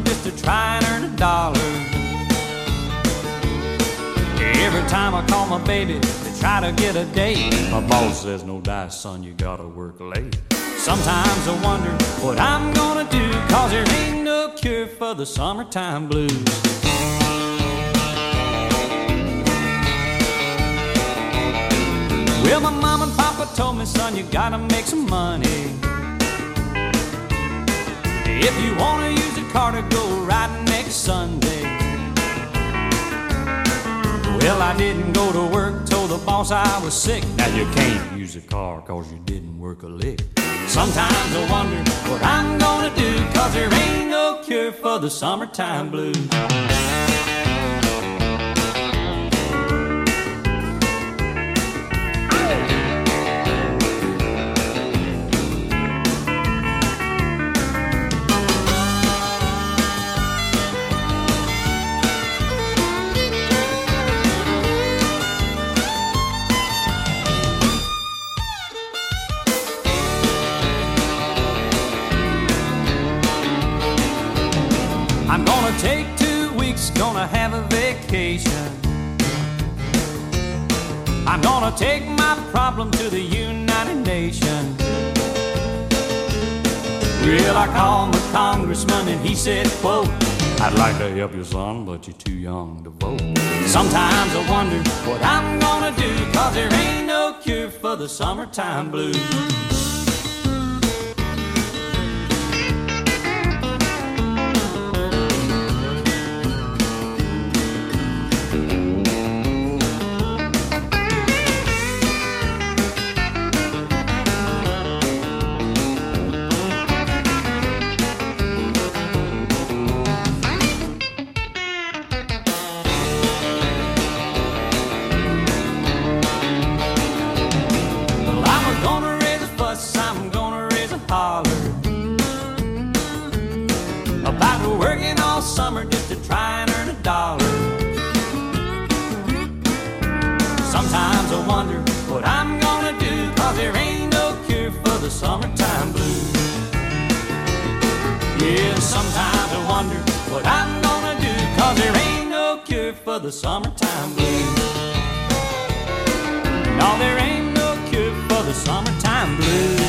just to try and earn a dollar. Every time I call my baby to try to get a date, my boss says, No dice, son, you gotta work late. Sometimes I wonder what I'm gonna do, cause there ain't no cure for the summertime blues. Well, my mom and papa told me, son, you gotta make some money. If you wanna car to go riding next Sunday. Well, I didn't go to work, told the boss I was sick. Now you can't use a car cause you didn't work a lick. Sometimes I wonder what I'm gonna do, cause there ain't no cure for the summertime blues. I'm gonna take two weeks, gonna have a vacation. I'm gonna take my problem to the United Nations. Well, I called my congressman and he said, quote, I'd like to help you, son, but you're too young to vote. Sometimes I wonder what I'm gonna do, cause there ain't no cure for the summertime blues. Gonna raise a fuss, I'm gonna raise a holler about working all summer just to try and earn a dollar. Sometimes I wonder what I'm gonna do, cause there ain't no cure for the summertime blues. Yeah, sometimes I wonder what I'm gonna do, cause there ain't no cure for the summertime blues. No, there ain't summertime blues.